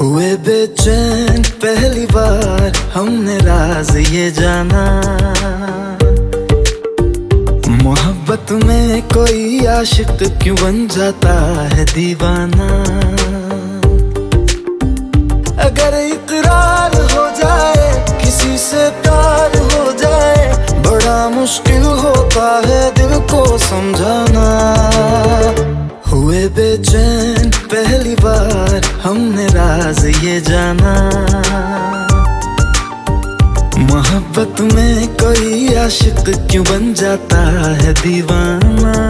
हुए बेचैन पहली बार हमने राज ये जाना। मोहब्बत में कोई आशिक क्यों बन जाता है दीवाना? अगर इकरार हो जाए, किसी से प्यार हो जाए, बड़ा मुश्किल होता है दिल को समझाना। हुए बेचैन, पहली बार हमने राज ये जाना। मोहब्बत में कोई आशिक क्यों बन जाता है दीवाना?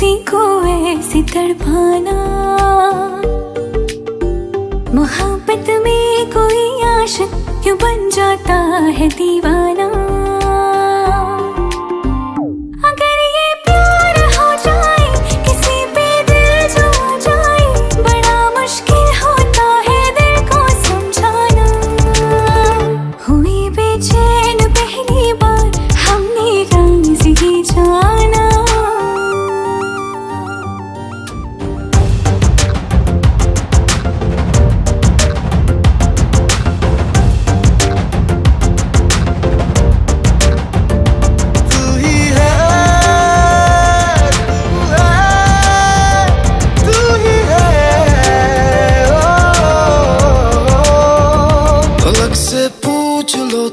किसी को ऐसी तड़पाना। मोहब्बत में कोई आशक क्यों बन जाता है दीवाना?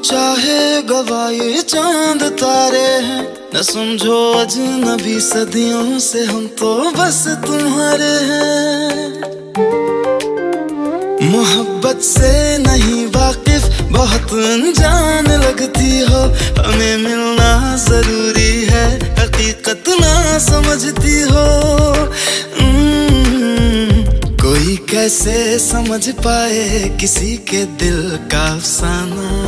चाहे गवाए चाँद तारे हैं। न समझो अजनबी सदियों से हम तो बस तुम्हारे हैं। मोहब्बत से नहीं वाकिफ बहुत अनजान लगती हो। हमें मिलना ज़रूरी है हकीकत ना समझती हो। हम्म, कोई कैसे समझ पाए किसी के दिल का अफसाना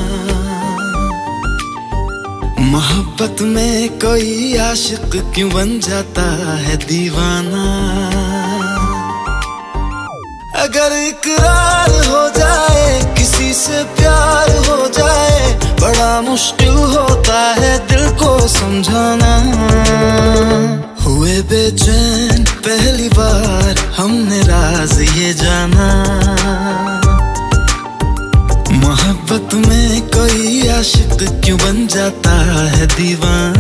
मोहब्बत में कोई आशिक क्यों बन जाता है दीवाना? अगर इकरार हो जाए, किसी से प्यार हो जाए, बड़ा मुश्किल होता है दिल को समझाना। हुए बेचैन, पहली बार हमने राज ये जाना। मोहब्बत में कोई दीवाना।